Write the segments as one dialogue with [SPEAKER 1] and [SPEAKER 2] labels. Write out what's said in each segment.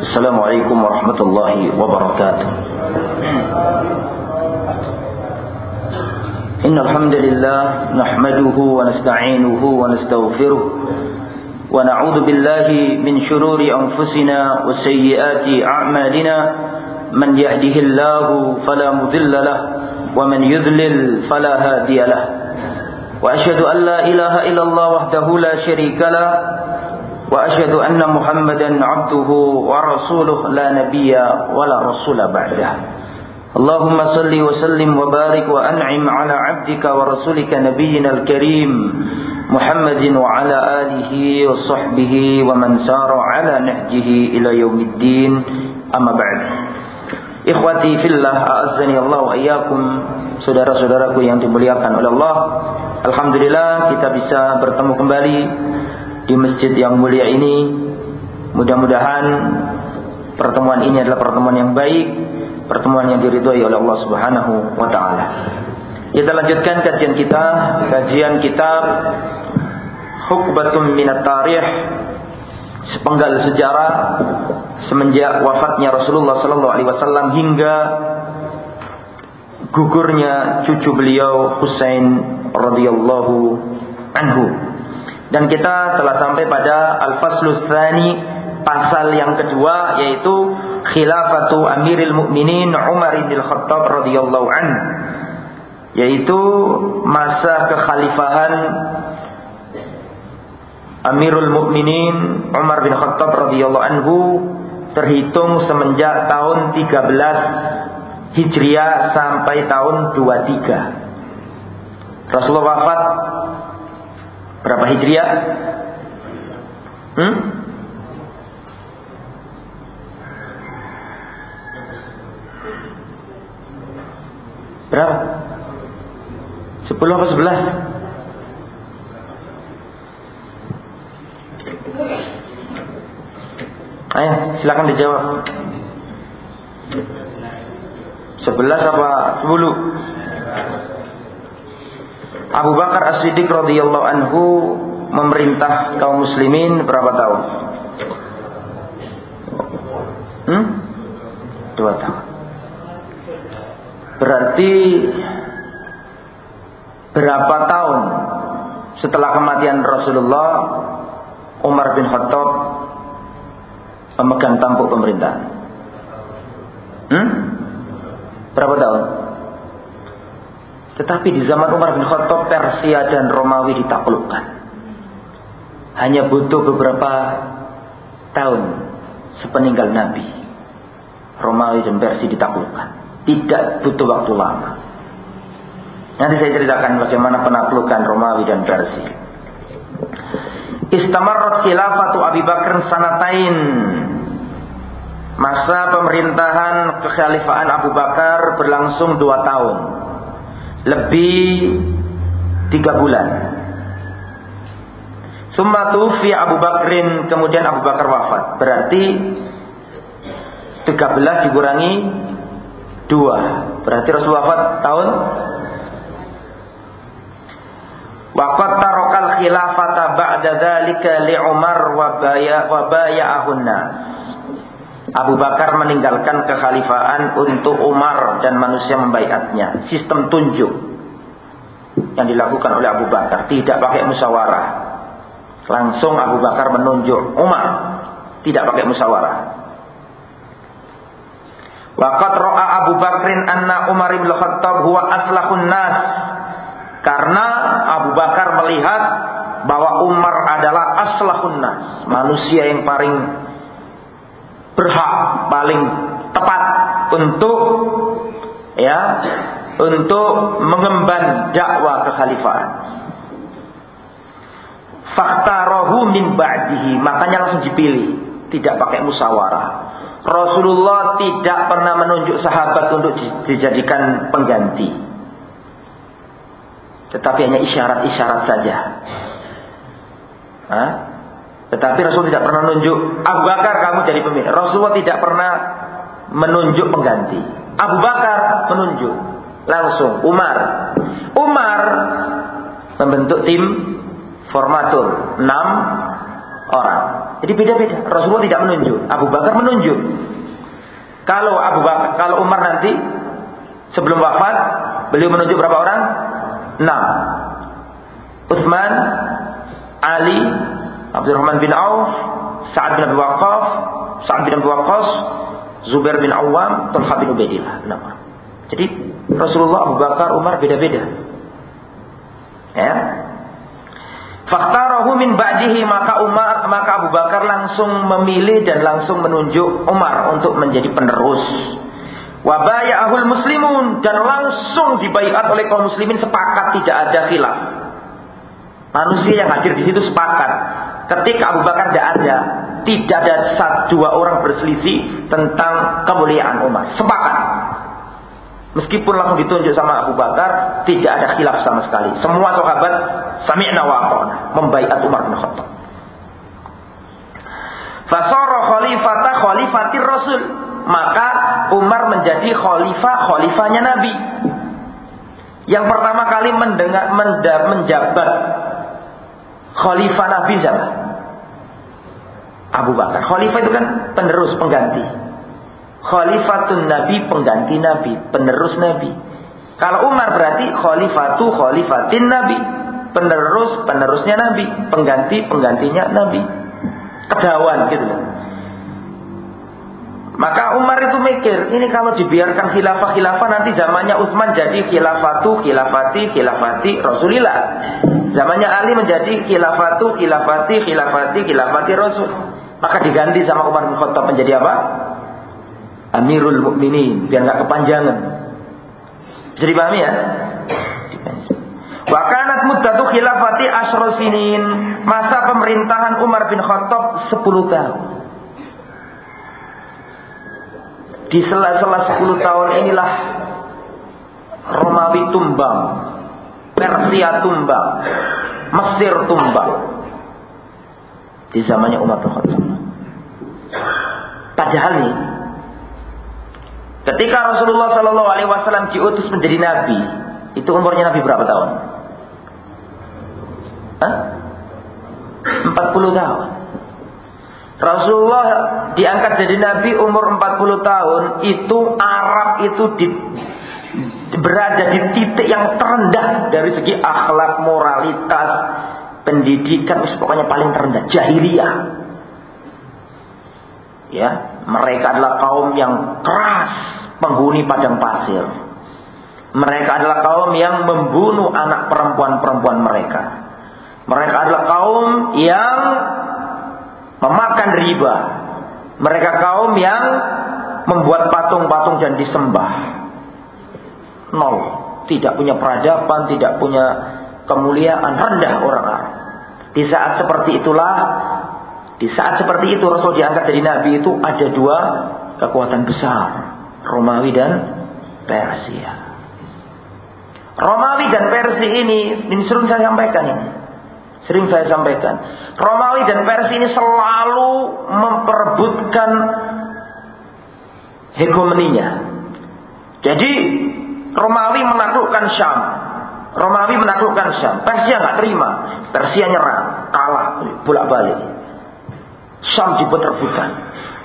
[SPEAKER 1] السلام عليكم ورحمة الله وبركاته. إن الحمد لله نحمده ونستعينه ونستغفره ونعوذ بالله من شرور أنفسنا وسيئات أعمالنا. من يهده الله فلا مذل له ومن يذلل فلا هادي له. وأشهد أن لا إله إلا الله وحده لا شريك له وأشهد أن محمدا عبده ورسوله لا نبي ولا رسول بعده. اللهم صل وسلم وبارك وأنعم على عبدك ورسولك نبينا الكريم محمد وعلى آله وصحبه ومن سار على نهجه إلى يوم الدين. أما بعد. Ikhwati fillah a'azzani Allah wa iyyakum saudara-saudaraku yang dimuliakan oleh Allah. Alhamdulillah kita bisa bertemu kembali di masjid yang mulia ini. Mudah-mudahan pertemuan ini adalah pertemuan yang baik, pertemuan yang diridhoi oleh Allah Subhanahu wa taala. Kita lanjutkan kajian kita, kajian kitab Hukbatun Minat Tarikh sepenggal sejarah semenjak wafatnya Rasulullah sallallahu alaihi wasallam hingga gugurnya cucu beliau Husain radhiyallahu anhu. Dan kita telah sampai pada Al-Faslus Tsani pasal yang kedua yaitu khilafatu Amiril Mukminin Umar bin Khattab radhiyallahu an yaitu masa kekhalifahan Amirul Mukminin Umar bin Khattab radhiyallahu anhu terhitung semenjak tahun 13 Hijriah sampai tahun 23. Rasulullah wafat berapa Hijriah? Hmm? Berapa? 10 apa 11? Ayo, silakan dijawab. 11 apa 10? Abu Bakar As-Siddiq radhiyallahu anhu memerintah kaum muslimin berapa tahun? Hmm? Dua tahun. Berarti berapa tahun setelah kematian Rasulullah Umar bin Khattab memegang tampuk pemerintahan? Hmm? Berapa tahun? Tetapi di zaman Umar bin Khattab Persia dan Romawi ditaklukkan. Hanya butuh beberapa tahun sepeninggal Nabi. Romawi dan Persia ditaklukkan. Tidak butuh waktu lama. Nanti saya ceritakan bagaimana penaklukan Romawi dan Persia. Istamarrat khilafatu Abi Bakar sanatain. Masa pemerintahan kekhalifahan Abu Bakar berlangsung dua tahun lebih tiga bulan. Summa tufi Abu Bakrin kemudian Abu Bakar wafat. Berarti 13 dikurangi 2. Berarti Rasul wafat tahun Waqat tarokal khilafata ba'da dzalika li Umar wa baya wa baya'ahun Abu Bakar meninggalkan kekhalifahan untuk Umar dan manusia membaiatnya. Sistem tunjuk yang dilakukan oleh Abu Bakar tidak pakai musyawarah. Langsung Abu Bakar menunjuk Umar tidak pakai musyawarah. Waqat ro'a Abu Bakrin anna Umar bin Khattab huwa aslahun nas. Karena Abu Bakar melihat bahwa Umar adalah aslahun nas, manusia yang paling berhak paling tepat untuk ya untuk mengemban dakwah kekhalifahan. Fakta rohu min ba'dihi makanya langsung dipilih, tidak pakai musyawarah. Rasulullah tidak pernah menunjuk sahabat untuk dijadikan pengganti. Tetapi hanya isyarat-isyarat saja. Hah? Tetapi Rasul tidak pernah menunjuk Abu Bakar kamu jadi pemimpin. Rasulullah tidak pernah menunjuk pengganti. Abu Bakar menunjuk langsung Umar. Umar membentuk tim formatur enam orang. Jadi beda-beda. Rasulullah tidak menunjuk, Abu Bakar menunjuk. Kalau Abu Bakar, kalau Umar nanti sebelum wafat, beliau menunjuk berapa orang? Enam. Utsman, Ali, Abdurrahman bin Auf, Sa'ad bin Abi Waqqas, Sa'ad bin Abi Waqqas, Zubair bin Awam, Talha bin Ubaidillah. Enam. Jadi Rasulullah, Abu Bakar, Umar beda-beda. Ya. Faktarahu min ba'dihi maka Umar maka Abu Bakar langsung memilih dan langsung menunjuk Umar untuk menjadi penerus. Wabayahul muslimun dan langsung dibaiat oleh kaum muslimin sepakat tidak ada khilaf. Manusia yang hadir di situ sepakat. Ketika Abu Bakar tidak ada, tidak ada satu dua orang berselisih tentang kemuliaan Umar. Sepakat. Meskipun langsung ditunjuk sama Abu Bakar, tidak ada khilaf sama sekali. Semua sahabat sami'na wa membaiat Umar bin Khattab. Fasara khalifata khalifatir Rasul. Maka Umar menjadi khalifah khalifahnya Nabi. Yang pertama kali mendengar menjabat khalifah Nabi siapa? Abu Bakar. Khalifah itu kan penerus pengganti. Khalifatun Nabi pengganti Nabi, penerus Nabi. Kalau Umar berarti khalifatu khalifatin Nabi, penerus penerusnya Nabi, pengganti penggantinya Nabi. Kedawan gitu loh. Maka Umar itu mikir, ini kalau dibiarkan khilafah-khilafah nanti zamannya Utsman jadi khilafatu, khilafati, khilafati Rasulillah. Zamannya Ali menjadi khilafatu, khilafati, khilafati, khilafati Rasul. Maka diganti sama Umar bin Khattab menjadi apa? Amirul Mukminin biar nggak kepanjangan. Bisa dipahami ya? Wa kanat muddatu khilafati asrosinin masa pemerintahan Umar bin Khattab 10 tahun. Di sela-sela 10 tahun inilah Romawi tumbang, Persia tumbang, Mesir tumbang. Di zamannya Umar bin Khattab. Padahal nih Ketika Rasulullah Shallallahu Alaihi Wasallam diutus menjadi nabi, itu umurnya nabi berapa tahun? Hah? 40 tahun. Rasulullah diangkat jadi nabi umur 40 tahun, itu Arab itu di, berada di titik yang terendah dari segi akhlak, moralitas, pendidikan, pokoknya paling terendah, jahiliyah. Ya, mereka adalah kaum yang keras, penghuni padang pasir. Mereka adalah kaum yang membunuh anak perempuan-perempuan mereka. Mereka adalah kaum yang memakan riba. Mereka kaum yang membuat patung-patung dan disembah. Nol. Tidak punya peradaban, tidak punya kemuliaan, rendah orang Arab. Di saat seperti itulah di saat seperti itu Rasul diangkat dari Nabi itu ada dua kekuatan besar. Romawi dan Persia. Romawi dan Persia ini, ini sering saya sampaikan ini. Sering saya sampaikan. Romawi dan Persia ini selalu memperebutkan hegemoninya. Jadi Romawi menaklukkan Syam. Romawi menaklukkan Syam. Persia nggak terima. Persia nyerang, kalah, bolak-balik. Syam dibuat rebutan.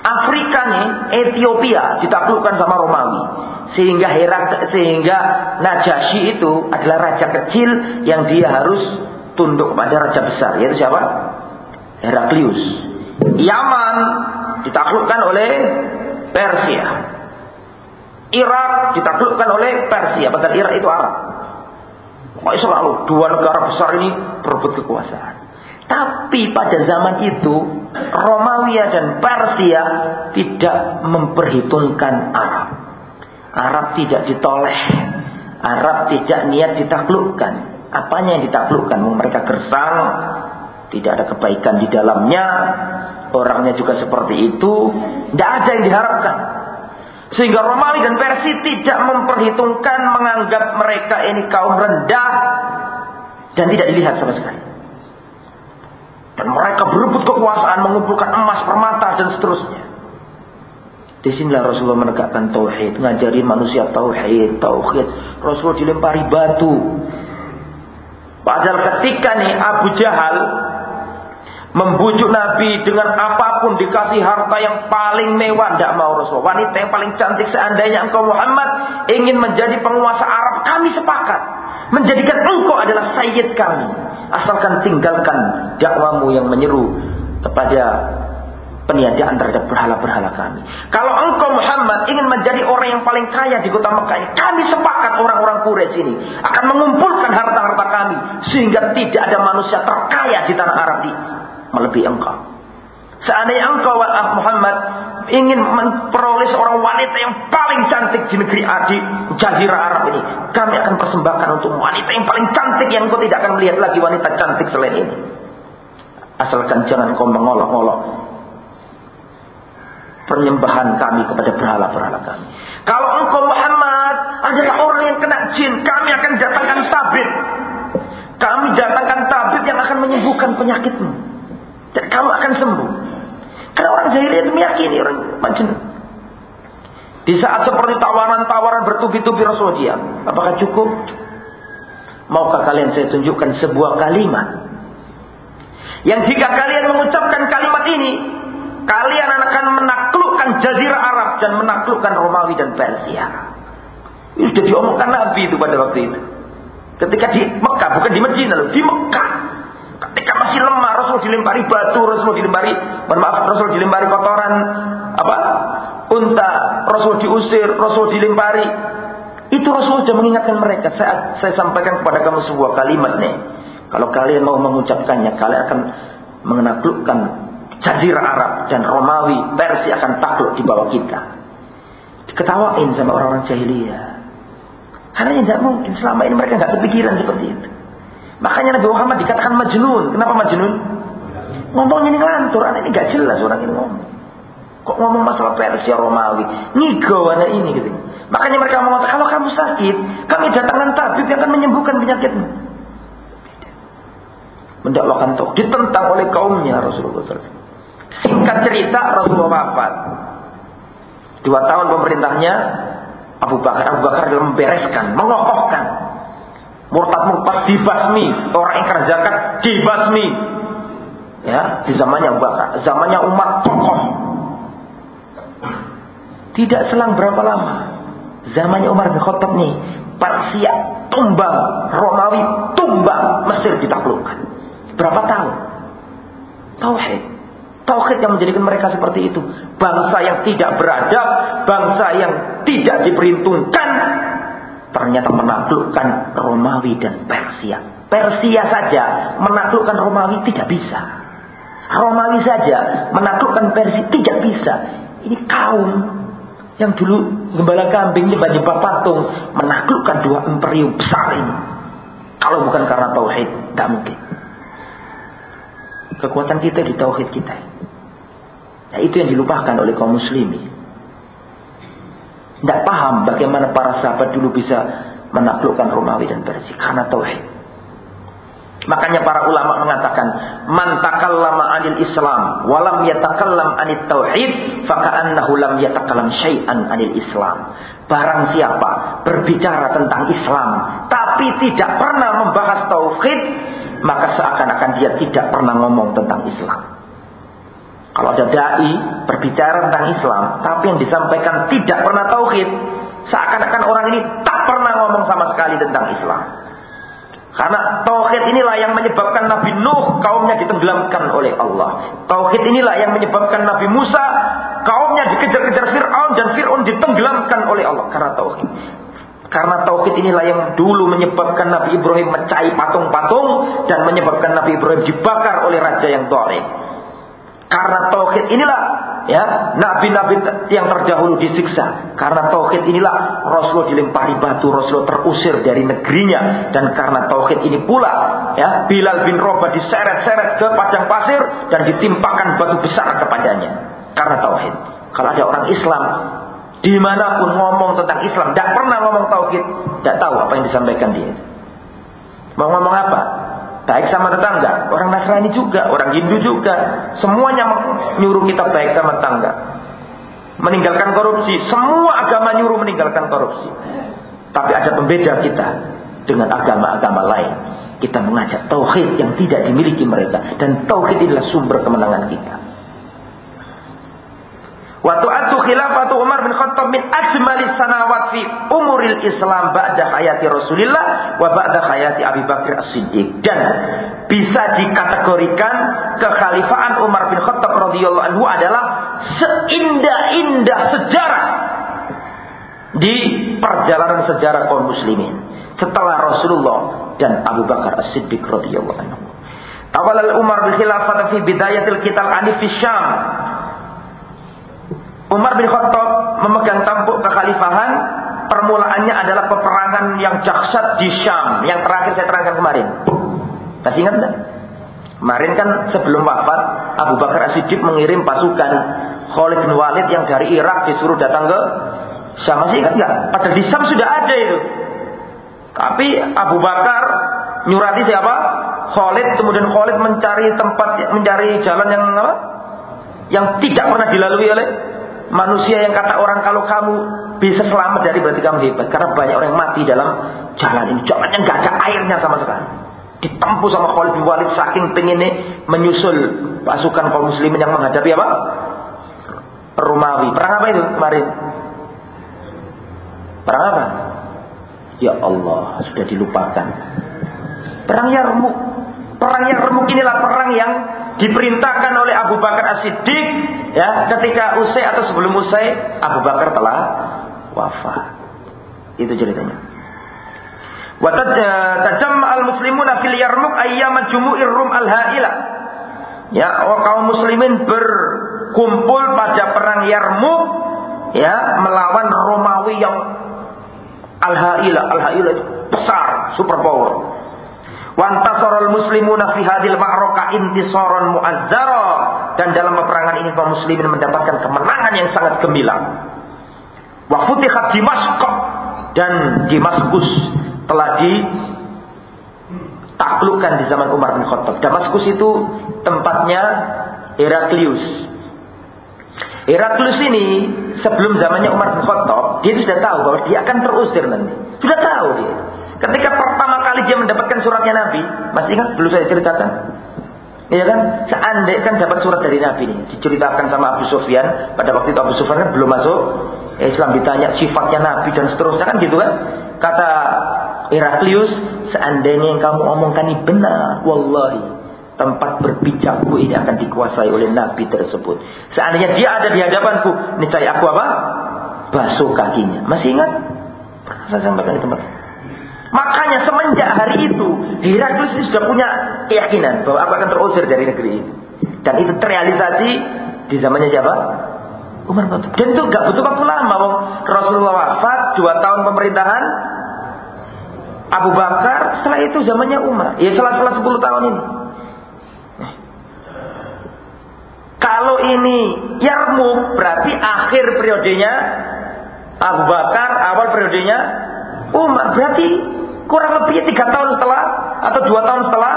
[SPEAKER 1] Afrika nih, Ethiopia ditaklukkan sama Romawi. Sehingga Herak, sehingga Najasyi itu adalah raja kecil yang dia harus tunduk pada raja besar. Yaitu siapa? Heraklius. Yaman ditaklukkan oleh Persia. Irak ditaklukkan oleh Persia. Padahal Irak itu Arab. Kok selalu dua negara besar ini berebut kekuasaan. Tapi pada zaman itu Romawi dan Persia tidak memperhitungkan Arab. Arab tidak ditoleh. Arab tidak niat ditaklukkan. Apanya yang ditaklukkan? Mereka gersang, tidak ada kebaikan di dalamnya, orangnya juga seperti itu, tidak ada yang diharapkan. Sehingga Romawi dan Persia tidak memperhitungkan menganggap mereka ini kaum rendah dan tidak dilihat sama sekali. Dan mereka berebut kekuasaan, mengumpulkan emas, permata, dan seterusnya. Di sinilah Rasulullah menegakkan tauhid, ngajari manusia tauhid, tauhid. Rasulullah dilempari batu. Padahal ketika nih Abu Jahal Membujuk Nabi dengan apa pun dikasih harta yang paling mewah tidak mau Rasul. Wanita yang paling cantik seandainya engkau Muhammad ingin menjadi penguasa Arab, kami sepakat. Menjadikan engkau adalah sayyid kami. Asalkan tinggalkan dakwamu yang menyeru kepada peniadaan terhadap berhala-berhala kami. Kalau engkau Muhammad ingin menjadi orang yang paling kaya di kota Mekah ini, kami sepakat orang-orang Quraisy ini akan mengumpulkan harta-harta kami sehingga tidak ada manusia terkaya di tanah Arab ini melebihi engkau. Seandainya engkau ah, Muhammad ingin memperoleh seorang wanita yang paling cantik di negeri Adi, Jazirah Arab ini, kami akan persembahkan untuk wanita yang paling cantik yang engkau tidak akan melihat lagi wanita cantik selain ini. Asalkan jangan kau mengolok-olok penyembahan kami kepada berhala-berhala kami. Kalau engkau Muhammad adalah orang yang kena jin, kami akan datangkan tabib. Kami datangkan tabib yang akan menyembuhkan penyakitmu. Dan kamu akan sembuh. Karena orang jahiliyah itu meyakini orang majnun. Di saat seperti tawaran-tawaran bertubi-tubi Rasul dia, apakah cukup? Maukah kalian saya tunjukkan sebuah kalimat yang jika kalian mengucapkan kalimat ini, kalian akan menaklukkan jazirah Arab dan menaklukkan Romawi dan Persia. Itu sudah diomongkan Nabi itu pada waktu itu. Ketika di Mekah, bukan di Medina di Mekah. Ketika masih lemah, Rasul dilempari batu, Rasul dilempari, maaf, Rasul dilempari kotoran, apa? Unta, Rasul diusir, Rasul dilempari. Itu Rasul sudah mengingatkan mereka. Saya, saya sampaikan kepada kamu sebuah kalimat nih. Kalau kalian mau mengucapkannya, kalian akan menaklukkan Jazirah Arab dan Romawi, Persia akan takluk di bawah kita. Diketawain sama orang-orang jahiliyah. Karena tidak mungkin selama ini mereka nggak kepikiran seperti itu. Makanya Nabi Muhammad dikatakan majnun. Kenapa majnun? Ngomong ini ngelantur, anak ini gak jelas orang ini ngomong. Kok ngomong masalah Persia Romawi? Ngigo anak ini gitu. Makanya mereka mengatakan kalau kamu sakit, kami datangkan tabib yang akan menyembuhkan penyakitmu. Mendakwakan toh ditentang oleh kaumnya Rasulullah SAW. Singkat cerita Rasulullah wafat. Dua tahun pemerintahnya Abu Bakar. Abu Bakar dalam membereskan, mengokohkan. Murtad-murtad dibasmi, orang ingkar zakat dibasmi. Ya, di zamannya Abu Bakar, zamannya umat tokoh. Tidak selang berapa lama, zamannya Umar bin Khattab nih, Persia tumbang, Romawi tumbang, Mesir ditaklukkan. Berapa tahun? Tauhid. Tauhid yang menjadikan mereka seperti itu. Bangsa yang tidak beradab, bangsa yang tidak diperhitungkan, ternyata menaklukkan Romawi dan Persia. Persia saja menaklukkan Romawi tidak bisa. Romawi saja menaklukkan Persia tidak bisa. Ini kaum yang dulu gembala kambing nyembah-nyembah patung menaklukkan dua imperium besar ini. Kalau bukan karena tauhid, tidak mungkin. Kekuatan kita di tauhid kita. Nah, itu yang dilupakan oleh kaum muslimin. Tidak paham bagaimana para sahabat dulu bisa menaklukkan Romawi dan Persia karena tauhid. Makanya para ulama mengatakan, "Man takallama 'anil Islam wa lam yatakallam 'anit tauhid, faka'annahu lam yatakallam syai'an 'anil Islam." Barang siapa berbicara tentang Islam tapi tidak pernah membahas tauhid, maka seakan-akan dia tidak pernah ngomong tentang Islam. Kalau ada dai berbicara tentang Islam, tapi yang disampaikan tidak pernah tauhid, seakan-akan orang ini tak pernah ngomong sama sekali tentang Islam. Karena tauhid inilah yang menyebabkan Nabi Nuh kaumnya ditenggelamkan oleh Allah. Tauhid inilah yang menyebabkan Nabi Musa kaumnya dikejar-kejar Fir'aun dan Fir'aun ditenggelamkan oleh Allah karena tauhid. Karena tauhid inilah yang dulu menyebabkan Nabi Ibrahim mencari patung-patung dan menyebabkan Nabi Ibrahim dibakar oleh raja yang zalim. Karena tauhid inilah ya nabi-nabi yang terdahulu disiksa. Karena tauhid inilah Rasulullah dilempari batu, Rasulullah terusir dari negerinya dan karena tauhid ini pula ya Bilal bin Rabah diseret-seret ke padang pasir dan ditimpakan batu besar kepadanya karena tauhid. Kalau ada orang Islam di mana pun ngomong tentang Islam, tidak pernah ngomong tauhid, tidak tahu apa yang disampaikan dia. Mau ngomong apa? Baik sama tetangga, orang Nasrani juga, orang Hindu juga. Semuanya menyuruh kita baik sama tetangga. Meninggalkan korupsi, semua agama nyuruh meninggalkan korupsi. Tapi ada pembeda kita dengan agama-agama lain. Kita mengajak tauhid yang tidak dimiliki mereka dan tauhid adalah sumber kemenangan kita. Waktu atu khilafatu Umar bin Khattab min ajmalis sanawat fi umuril Islam ba'da hayati Rasulullah wa ba'da hayati Abi Bakar As-Siddiq dan bisa dikategorikan kekhalifahan Umar bin Khattab radhiyallahu anhu adalah seindah-indah sejarah di perjalanan sejarah kaum muslimin setelah Rasulullah dan Abu Bakar As-Siddiq radhiyallahu anhu. Awal Umar bin Khilafah fi bidayatil qital anif fi Syam. Umar bin Khattab memegang tampuk kekhalifahan permulaannya adalah peperangan yang dahsyat di Syam yang terakhir saya terangkan kemarin. Masih ingat enggak? Kemarin kan sebelum wafat Abu Bakar As-Siddiq mengirim pasukan Khalid bin Walid yang dari Irak disuruh datang ke Syam. Masih ingat enggak? Padahal di Syam sudah ada itu. Tapi Abu Bakar nyurati siapa? Khalid kemudian Khalid mencari tempat mencari jalan yang apa? Yang tidak pernah dilalui oleh manusia yang kata orang kalau kamu bisa selamat dari berarti kamu hebat. Karena banyak orang yang mati dalam jalan ini. Jalan yang gak ada airnya sama sekali. Ditempuh sama Khalid bin Walid saking pengennya menyusul pasukan kaum muslimin yang menghadapi apa? Romawi. Perang apa itu kemarin? Perang apa? Ya Allah, sudah dilupakan. Perang Yarmuk. Perang Yarmuk inilah perang yang diperintahkan oleh Abu Bakar As-Siddiq ya, ketika usai atau sebelum usai Abu Bakar telah wafat. Itu ceritanya. Wa tajamma al-muslimuna fil Yarmuk ayyam jumu'ir rum al-haila. Ya, kaum muslimin berkumpul pada perang Yarmuk ya melawan Romawi yang Al-Haila, Al-Haila besar, super power. Wantasaral muslimuna fi hadil ma'raka intisaran mu'azzara dan dalam peperangan ini kaum muslimin mendapatkan kemenangan yang sangat gemilang. Wa futihat Dimashq dan Damaskus telah ditaklukkan di zaman Umar bin Khattab. Damaskus itu tempatnya Heraklius Heraklius ini sebelum zamannya Umar bin Khattab, dia sudah tahu bahwa dia akan terusir nanti. Sudah tahu dia. Ketika pertama kali dia mendapatkan suratnya Nabi, masih ingat belum saya ceritakan? Iya kan? Seandainya kan dapat surat dari Nabi ini, diceritakan sama Abu Sufyan. Pada waktu itu Abu Sufyan kan belum masuk Islam ditanya sifatnya Nabi dan seterusnya kan gitu kan? Kata Heraklius, seandainya yang kamu omongkan ini benar, wallahi tempat berbijakku ini akan dikuasai oleh Nabi tersebut. Seandainya dia ada di hadapanku, niscaya aku apa? Basuh kakinya. Masih ingat? Saya sampaikan di tempat. Makanya semenjak hari itu, Heraklius ini sudah punya keyakinan bahwa aku akan terusir dari negeri ini. Dan itu terrealisasi di zamannya siapa? Umar bin Dan itu gak butuh waktu lama. Rasulullah wafat, dua tahun pemerintahan Abu Bakar, setelah itu zamannya Umar. Ya setelah-setelah 10 tahun ini. Kalau ini Yarmuk berarti akhir periodenya Abu Bakar, awal periodenya Umar. Berarti kurang lebih tiga tahun setelah atau dua tahun setelah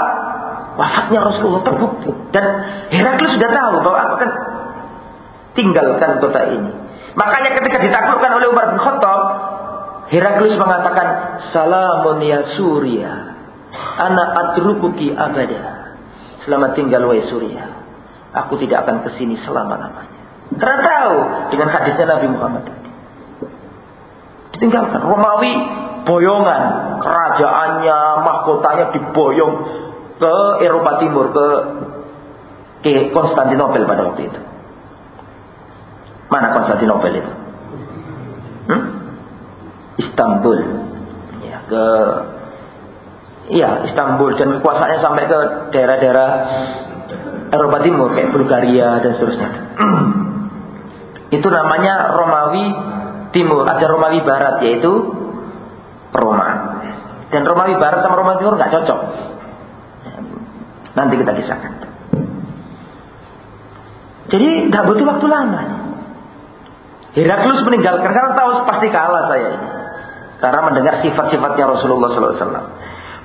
[SPEAKER 1] wafatnya Rasulullah terbukti. Dan Heraklius sudah tahu bahwa aku akan tinggalkan kota ini. Makanya ketika ditaklukkan oleh Umar bin Khattab, Heraklius mengatakan, Salamun ya Surya, anak adrukuki abada. Selamat tinggal wahai Surya. Aku tidak akan ke sini selama-lamanya. Karena tahu dengan hadisnya Nabi Muhammad tadi. Ditinggalkan. Romawi boyongan. Kerajaannya, mahkotanya diboyong ke Eropa Timur, ke ke Konstantinopel pada waktu itu. Mana Konstantinopel itu? Hmm? Istanbul. Ya, ke Iya, Istanbul dan kekuasaannya sampai ke daerah-daerah Eropa Timur kayak Bulgaria dan seterusnya. itu namanya Romawi Timur. Ada Romawi Barat yaitu Roma. Dan Romawi Barat sama Romawi Timur nggak cocok. Nanti kita kisahkan. Jadi nggak butuh waktu lama. Heraklius meninggalkan karena tahu pasti kalah saya. Karena mendengar sifat-sifatnya Rasulullah SAW.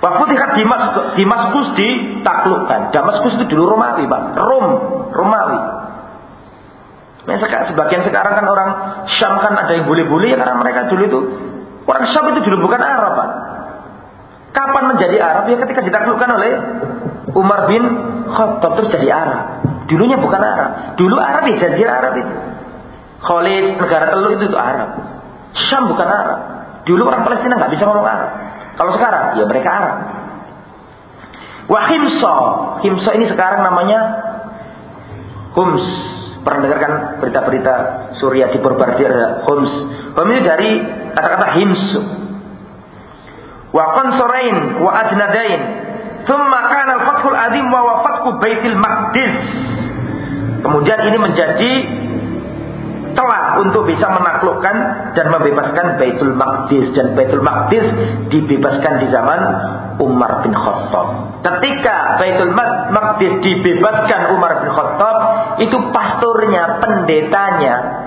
[SPEAKER 1] Wafutihat Damaskus, Damaskus ditaklukkan. Damaskus itu dulu Romawi, Pak. Rom, Romawi. Nah, sebagian sekarang kan orang Syam kan ada yang boleh-boleh ya karena mereka dulu itu orang Syam itu dulu bukan Arab, Pak. Kapan menjadi Arab? Ya ketika ditaklukkan oleh Umar bin Khattab terus jadi Arab. Dulunya bukan Arab. Dulu Arab ya jadi Arab itu. Khalid, negara teluk itu, itu Arab. Syam bukan Arab. Dulu orang Palestina nggak bisa ngomong Arab. Kalau sekarang, ya mereka Arab. Wah. Himso ini sekarang namanya Hums. Pernah dengarkan berita-berita Suriah di Borbardir Hums. Hums ini dari kata-kata Himsu. Wa Qansorain wa Ajnadain. Thumma kana al-fathul azim wa wafatku Baitul Maqdis. Kemudian ini menjadi telah untuk bisa menaklukkan dan membebaskan Baitul Maqdis dan Baitul Maqdis dibebaskan di zaman Umar bin Khattab. Ketika Baitul Maqdis dibebaskan Umar bin Khattab, itu pastornya, pendetanya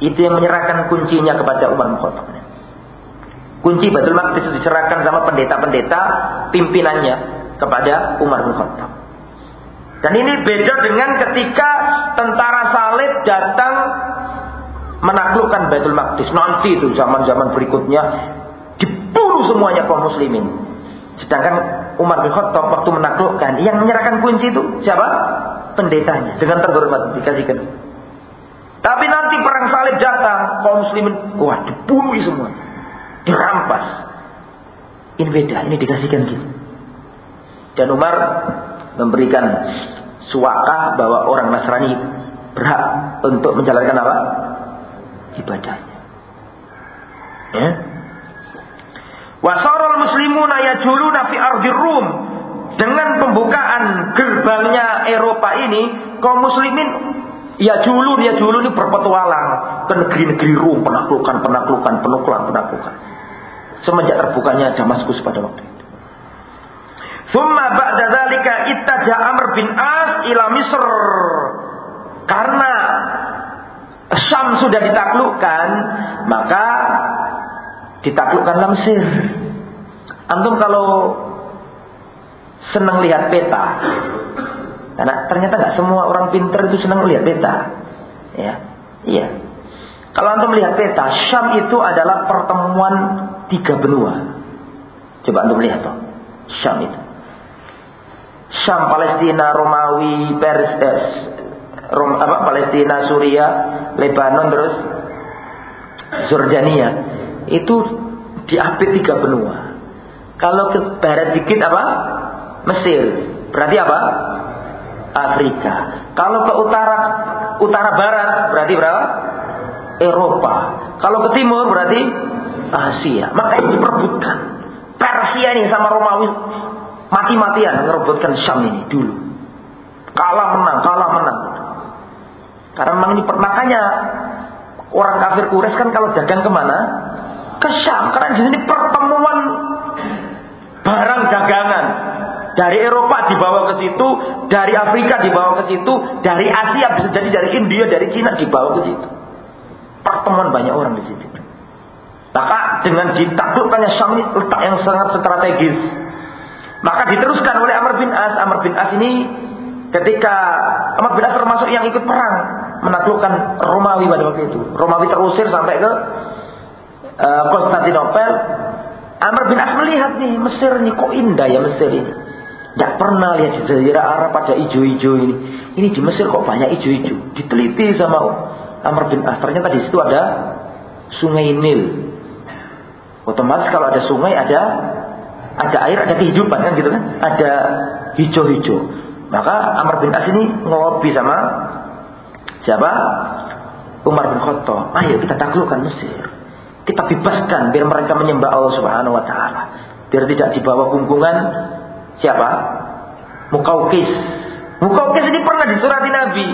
[SPEAKER 1] itu yang menyerahkan kuncinya kepada Umar bin Khattab. Kunci Baitul Maqdis diserahkan sama pendeta-pendeta pimpinannya kepada Umar bin Khattab. Dan ini beda dengan ketika tentara salib datang menaklukkan Baitul Maqdis. Nanti itu zaman-zaman berikutnya dibunuh semuanya kaum muslimin. Sedangkan Umar bin Khattab waktu menaklukkan yang menyerahkan kunci itu siapa? Pendetanya dengan terhormat dikasihkan. Tapi nanti perang salib datang, kaum muslimin wah dibunuh semua. Dirampas. Ini beda, ini dikasihkan gitu. Dan Umar memberikan suaka bahwa orang Nasrani berhak untuk menjalankan apa? ibadahnya. Ya. Wasarul muslimuna yajuluna fi ardir Rum. Dengan pembukaan gerbangnya Eropa ini, kaum muslimin ya julun ya julun ini berpetualang ke negeri-negeri Rum, penaklukan, penaklukan, penaklukan, penaklukan. Semenjak terbukanya Damaskus pada waktu itu. Thumma ba'da dzalika ittaja Amr bin As ila Misr. Karena Syam sudah ditaklukkan, maka ditaklukkanlah Mesir. Antum kalau senang lihat peta, karena ternyata nggak semua orang pinter itu senang lihat peta, ya, iya. Kalau antum melihat peta, Syam itu adalah pertemuan tiga benua. Coba antum lihat toh, Syam itu. Syam, Palestina, Romawi, Pers, eh, Rom, apa, Palestina, Suria, Lebanon, terus Jordania. Itu diapit tiga benua. Kalau ke barat dikit apa? Mesir. Berarti apa? Afrika. Kalau ke utara utara barat berarti berapa? Eropa. Kalau ke timur berarti Asia. Makanya diperbutkan. Persia ini sama Romawi mati-matian merebutkan Syam ini dulu. Kalah menang, kalah menang. Karena memang ini makanya orang kafir Quraisy kan kalau dagang ke mana? Ke Syam. Karena di sini pertemuan barang dagangan. Dari Eropa dibawa ke situ, dari Afrika dibawa ke situ, dari Asia bisa jadi dari India, dari Cina dibawa ke situ. Pertemuan banyak orang di situ. Maka dengan ditaklukkannya Syam ini letak yang sangat strategis maka diteruskan oleh Amr bin As. Amr bin As ini ketika Amr bin As termasuk yang ikut perang menaklukkan Romawi pada waktu itu. Romawi terusir sampai ke uh, Konstantinopel. Amr bin As melihat nih Mesir ini kok indah ya Mesir ini. Tidak pernah lihat Jazirah Arab pada hijau-hijau ini. Ini di Mesir kok banyak hijau-hijau. Diteliti sama Amr bin As. Ternyata di situ ada Sungai Nil. Otomatis kalau ada sungai ada ada air, ada kehidupan kan gitu kan? Ada hijau-hijau. Maka Amr bin As ini ngelobi sama siapa? Umar bin Khattab. Ayo kita taklukkan Mesir. Kita bebaskan biar mereka menyembah Allah Subhanahu wa taala. Biar tidak dibawa gunggungan siapa? Mukaukis. Mukaukis ini pernah disurati Nabi.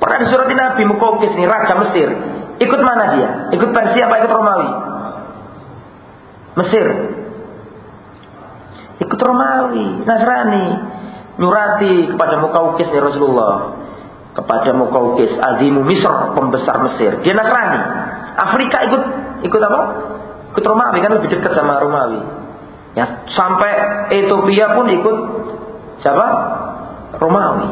[SPEAKER 1] Pernah disurati Nabi Mukaukis ini raja Mesir. Ikut mana dia? Ikut Persia apa ikut Romawi? Mesir. Ikut Romawi, Nasrani. Nyurati kepada Mukaukis ya Rasulullah. Kepada Mukaukis, Azimu Misr, pembesar Mesir. Dia Nasrani. Afrika ikut ikut apa? Ikut Romawi kan lebih dekat sama Romawi. Ya, sampai Ethiopia pun ikut siapa? Romawi.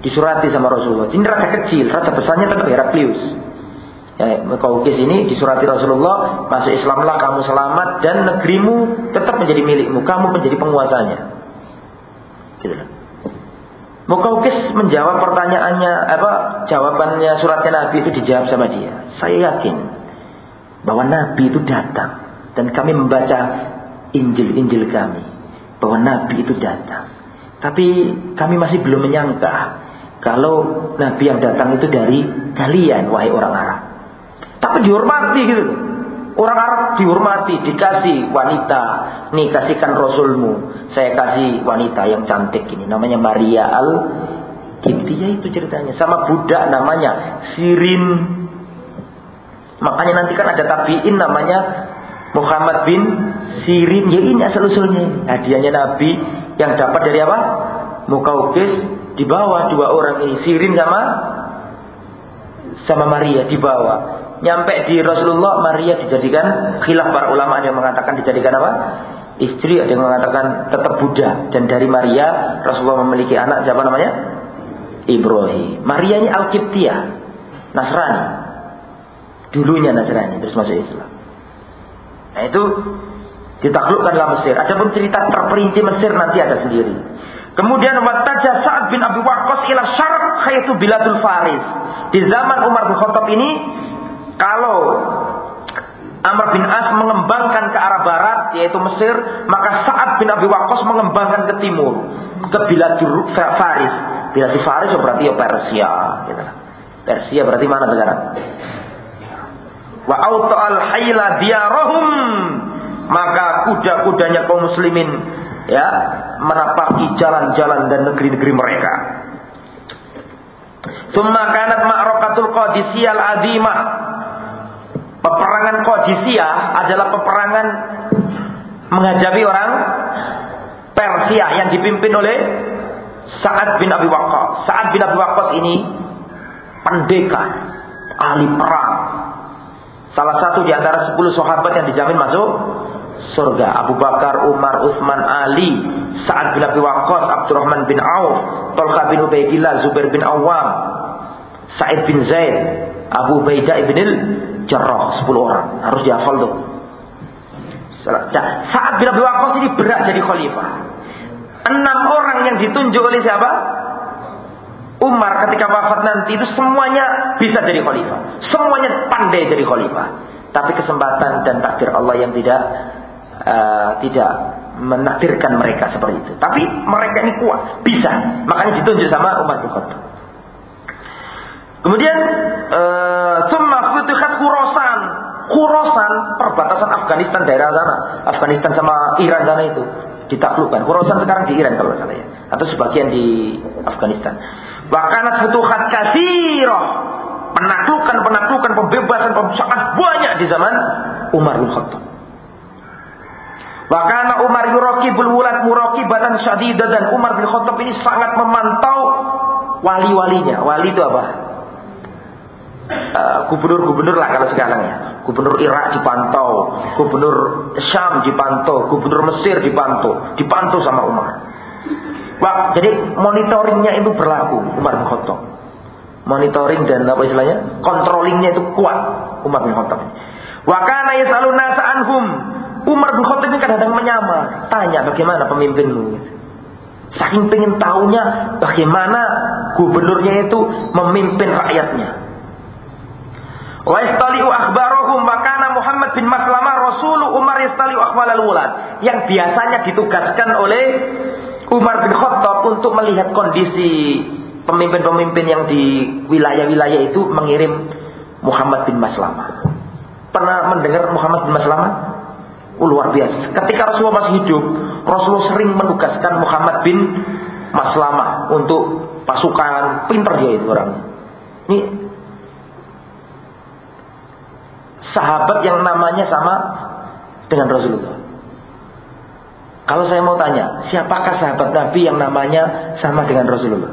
[SPEAKER 1] Disurati sama Rasulullah. Ini raja kecil, raja besarnya kan Heraklius. Ya, Mukaukis ini disurati Rasulullah, masuk Islamlah kamu selamat dan negerimu tetap menjadi milikmu, kamu menjadi penguasanya. Gitu Mukaukis menjawab pertanyaannya apa jawabannya suratnya Nabi itu dijawab sama dia. Saya yakin bahwa Nabi itu datang dan kami membaca Injil-Injil kami bahwa Nabi itu datang. Tapi kami masih belum menyangka kalau Nabi yang datang itu dari kalian wahai orang Arab. Tapi dihormati gitu. Orang Arab dihormati, dikasih wanita. Nih kasihkan Rasulmu. Saya kasih wanita yang cantik ini. Namanya Maria al Kiptiyah itu ceritanya. Sama budak namanya Sirin. Makanya nanti kan ada tabiin namanya Muhammad bin Sirin. Ya ini asal usulnya. Hadiahnya Nabi yang dapat dari apa? Mukaukis di bawah dua orang ini. Sirin sama sama Maria di bawah nyampe di Rasulullah Maria dijadikan khilaf para ulama yang mengatakan dijadikan apa? Istri ada yang mengatakan tetap Buddha dan dari Maria Rasulullah memiliki anak siapa namanya? Ibrahim. Maria ini Al-Qibtiyah, Nasrani. Dulunya Nasrani terus masuk Islam. Nah itu ditaklukkanlah Mesir. Adapun cerita terperinci Mesir nanti ada sendiri. Kemudian wataja Sa'ad bin Abi Waqqas ila syarq khaitu biladul Faris. Di zaman Umar bin Khattab ini kalau Amr bin As mengembangkan ke arah barat yaitu Mesir, maka Sa'ad bin Abi Waqqas mengembangkan ke timur, ke Biladul Faris. Biladul Faris berarti ya Persia, gitu. Persia berarti mana sekarang? Wa al hayla diyarahum maka kuda-kudanya kaum muslimin ya menapaki jalan-jalan dan negeri-negeri mereka. Tsumma kanat ma'raqatul Qadisiyah al-azimah Peperangan Qadisiyah adalah peperangan menghadapi orang Persia yang dipimpin oleh Sa'ad bin Abi Waqqas. Sa'ad bin Abi Waqqas ini pendekar, ahli perang. Salah satu di antara sepuluh sahabat yang dijamin masuk surga. Abu Bakar, Umar, Utsman, Ali, Sa'ad bin Abi Waqqas, Abdurrahman bin Auf, Tolka bin Ubaidillah, Zubair bin Awam, Sa'id bin Zaid, Abu Baidah ibn Jarrah 10 orang harus dihafal tuh. Nah, saat bila Abi Waqqas ini berat jadi khalifah. Enam orang yang ditunjuk oleh siapa? Umar ketika wafat nanti itu semuanya bisa jadi khalifah. Semuanya pandai jadi khalifah. Tapi kesempatan dan takdir Allah yang tidak uh, tidak menakdirkan mereka seperti itu. Tapi mereka ini kuat, bisa. Makanya ditunjuk sama Umar bin Khattab. Kemudian eh, summa futihat Khurasan. Khurasan perbatasan Afghanistan daerah sana. Afghanistan sama Iran sana itu ditaklukkan. Khurasan sekarang di Iran kalau salah ya. Atau sebagian di Afghanistan. Bahkan futuhat katsirah. Penaklukan, penaklukan, pembebasan, sangat banyak di zaman Umar bin Khattab. Bahkan Umar yurakibul wulad murakibatan syadidah dan Umar bin Khattab ini sangat memantau wali-walinya. Wali itu apa? Eh, gubernur-gubernur lah kalau sekarang ya. Gubernur Irak dipantau, gubernur Syam dipantau, gubernur Mesir dipantau, dipantau sama Umar. Wah, jadi monitoringnya itu berlaku Umar bin Khattab. Monitoring dan apa istilahnya? Controllingnya itu kuat Umar bin Khattab. Wa kana yasalun nasa anhum. Umar bin Khattab ini kadang-kadang menyamar, tanya bagaimana pemimpinmu. Saking pengen tahunya bagaimana gubernurnya itu memimpin rakyatnya. Wa yastali'u akhbarahum wa kana Muhammad bin Maslamah Rasul Umar yastali'u akhwalal wulad. Yang biasanya ditugaskan oleh Umar bin Khattab untuk melihat kondisi pemimpin-pemimpin yang di wilayah-wilayah itu mengirim Muhammad bin Maslamah. Pernah mendengar Muhammad bin Maslamah? Oh, luar biasa. Ketika Rasulullah masih hidup, Rasulullah sering menugaskan Muhammad bin Maslamah untuk pasukan. Pinter dia itu orang. Ini sahabat yang namanya sama dengan Rasulullah. Kalau saya mau tanya, siapakah sahabat Nabi yang namanya sama dengan Rasulullah?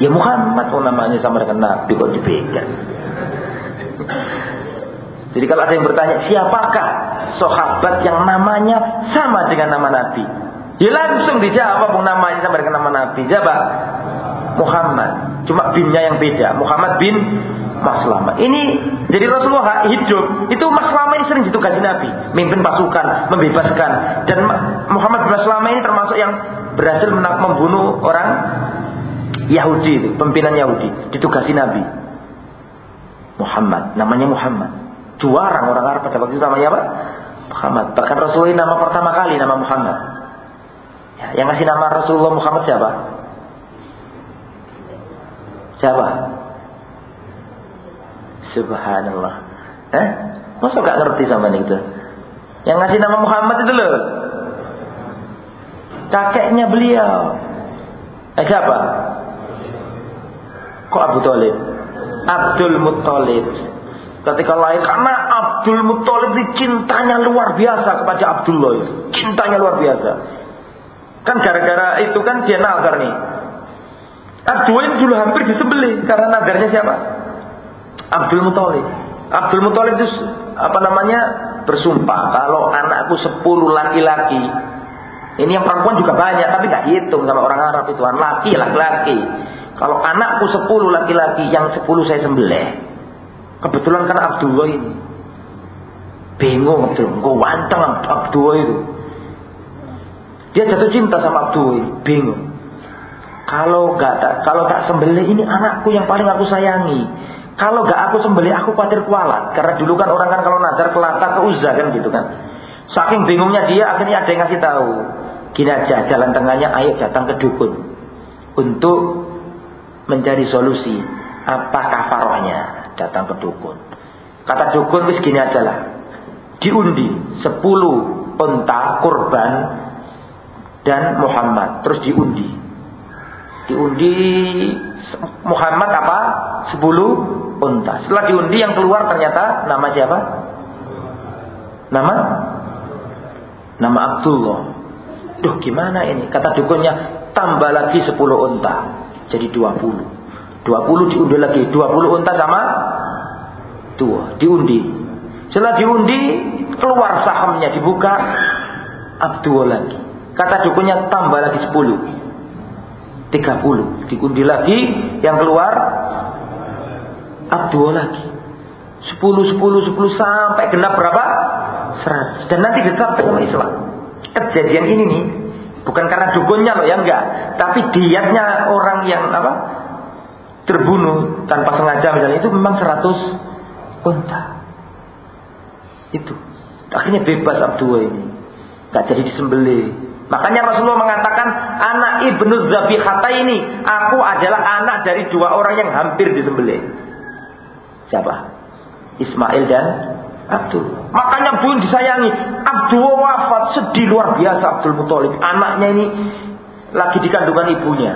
[SPEAKER 1] Ya Muhammad oh namanya sama dengan Nabi kok dibeda. Jadi kalau ada yang bertanya, siapakah sahabat yang namanya sama dengan nama Nabi? Ya langsung dijawab pun namanya sama dengan nama Nabi. Siapa? Muhammad. Cuma binnya yang beda. Muhammad bin Maslama. Ini jadi Rasulullah hidup itu Maslama ini sering ditugasi Nabi, memimpin pasukan, membebaskan. Dan Muhammad bin Maslama ini termasuk yang berhasil membunuh orang Yahudi pimpinan Yahudi, ditugasi Nabi. Muhammad, namanya Muhammad. Juara orang Arab pada waktu itu namanya apa? Muhammad. Bahkan Rasulullah nama pertama kali nama Muhammad. Ya, yang ngasih nama Rasulullah Muhammad siapa? Siapa? Subhanallah. Eh? Masa gak ngerti sama itu? Yang ngasih nama Muhammad itu loh. Kakeknya beliau. Eh siapa? Kok Abu Talib? Abdul Muttalib. Ketika lahir karena Abdul Muttalib ini cintanya luar biasa kepada Abdullah. Cintanya luar biasa. Kan gara-gara itu kan dia nazar nih. Ini dulu hampir disembelih karena nazarnya siapa? Abdul Muthalib. Abdul Muthalib itu apa namanya bersumpah kalau anakku sepuluh laki-laki. Ini yang perempuan juga banyak tapi nggak hitung sama orang Arab itu laki laki-laki. Kalau anakku sepuluh laki-laki yang sepuluh saya sembelih. Kebetulan kan Abdullah ini bingung betul, kok wanteng Abdullah itu. Dia jatuh cinta sama ini, bingung. Kalau gak kalau tak sembelih ini anakku yang paling aku sayangi. Kalau gak aku sembelih aku khawatir kualat. Karena dulu kan orang kan kalau nazar ke Lata ke Uzza kan gitu kan. Saking bingungnya dia akhirnya ada yang ngasih tahu. Gini aja jalan tengahnya ayo datang ke dukun. Untuk mencari solusi. Apa kafarohnya datang ke dukun. Kata dukun wis gini aja lah. Diundi 10 unta kurban dan Muhammad. Terus diundi. Diundi Muhammad apa? 10 unta. Setelah diundi yang keluar ternyata nama siapa? Nama? Nama Abdullah. Duh gimana ini? Kata dukunnya tambah lagi 10 unta. Jadi 20. 20 diundi lagi. 20 unta sama dua. Diundi. Setelah diundi keluar sahamnya dibuka Abdullah lagi. Kata dukunnya tambah lagi 10. 30. Diundi lagi yang keluar Abdul lagi. 10, 10, 10 sampai genap berapa? 100. Dan nanti ditetapkan sama Islam. Kejadian ini nih bukan karena dukunnya loh ya enggak, tapi diatnya orang yang apa? terbunuh tanpa sengaja misalnya itu memang 100 unta. Itu. Akhirnya bebas Abdul ini. Gak jadi disembelih. Makanya Rasulullah mengatakan anak ibnu Zabihata ini aku adalah anak dari dua orang yang hampir disembelih. Siapa? Ismail dan Abdul. Makanya pun disayangi. Abdul wafat sedih luar biasa Abdul Muthalib. Anaknya ini lagi di kandungan ibunya.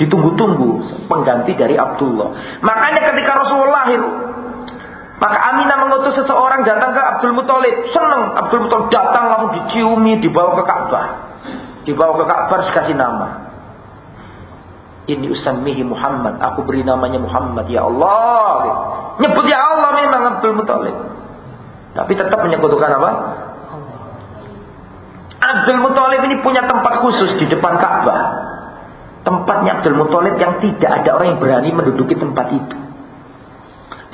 [SPEAKER 1] Ditunggu-tunggu pengganti dari Abdullah. Makanya ketika Rasulullah lahir, maka Aminah mengutus seseorang datang ke Abdul Muthalib. Senang Abdul Muthalib datang langsung diciumi, dibawa ke Ka'bah. Dibawa ke Ka'bah dikasih nama. Ini usammihi Muhammad. Aku beri namanya Muhammad. Ya Allah. Nyebut ya Allah memang Abdul Muthalib. Tapi tetap menyebutkan apa? Abdul Muthalib ini punya tempat khusus di depan Ka'bah. Tempatnya Abdul Muthalib yang tidak ada orang yang berani menduduki tempat itu.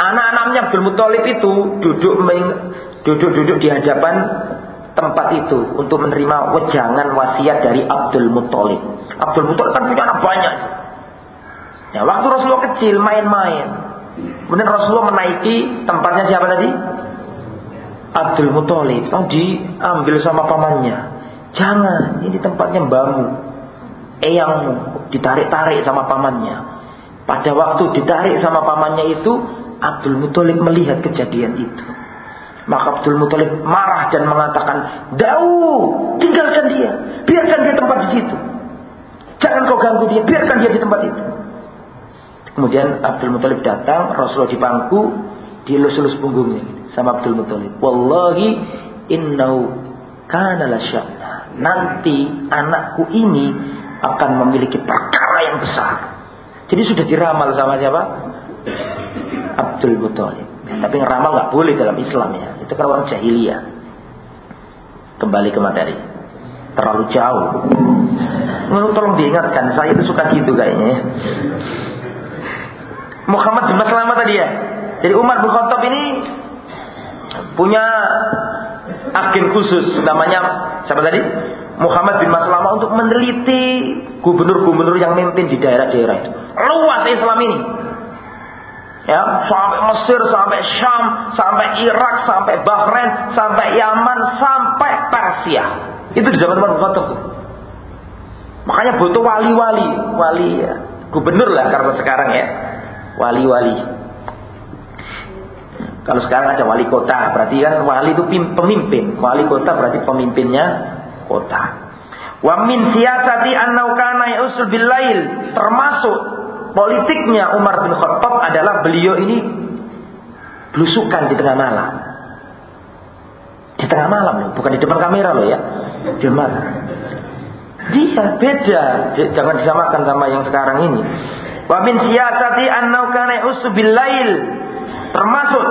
[SPEAKER 1] Anak-anaknya Abdul Muthalib itu duduk duduk-duduk di hadapan tempat itu untuk menerima wejangan wasiat dari Abdul Muthalib. Abdul Muthalib kan punya anak banyak. Ya, waktu Rasulullah kecil main-main. Kemudian Rasulullah menaiki tempatnya siapa tadi? Abdul Muthalib. Oh, diambil sama pamannya. Jangan, ini tempatnya mbamu. Eyangmu ditarik-tarik sama pamannya. Pada waktu ditarik sama pamannya itu, Abdul Muthalib melihat kejadian itu. Maka Abdul Muthalib marah dan mengatakan, "Dau, tinggalkan dia. Biarkan dia tempat di situ. Jangan kau ganggu dia, biarkan dia di tempat itu." Kemudian Abdul Muthalib datang, Rasulullah di pangku, dielus-elus punggungnya sama Abdul Muthalib. Wallahi innau kana lasya'na. Nanti anakku ini akan memiliki perkara yang besar. Jadi sudah diramal sama siapa? Abdul Muthalib. Ya, tapi ngeramal nggak boleh dalam Islam ya. Itu kan orang jahiliyah. Kembali ke materi. Terlalu jauh. tolong diingatkan, saya itu suka gitu kayaknya. Muhammad bin Maslama tadi ya. Jadi Umar bin Khattab ini punya agen khusus namanya siapa tadi? Muhammad bin Maslama untuk meneliti gubernur-gubernur yang memimpin di daerah-daerah itu. Luas Islam ini. Ya, sampai Mesir, sampai Syam, sampai Irak, sampai Bahrain, sampai Yaman, sampai Persia. Itu di zaman Umar Khattab. Makanya butuh wali-wali, wali ya. Gubernur lah karena sekarang ya. Wali-wali. Kalau sekarang ada wali kota, berarti kan wali itu pemimpin. Wali kota berarti pemimpinnya kota. Wa min siyasati annau kana yausul bilail, termasuk politiknya Umar bin Khattab adalah beliau ini belusukan di tengah malam. Di tengah malam loh, bukan di depan kamera loh ya. Di mana? Dia beda, jangan disamakan sama yang sekarang ini. Wa min siyasati annau kana usubil lail. Termasuk